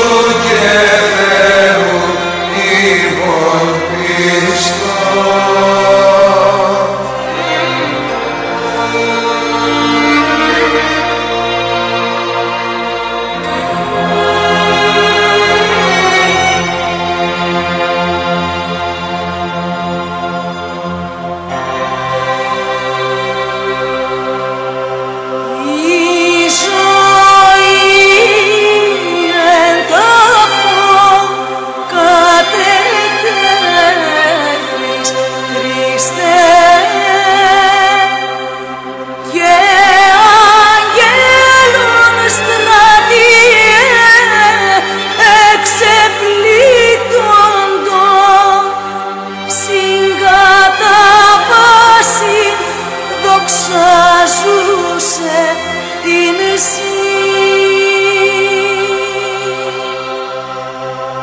Lord.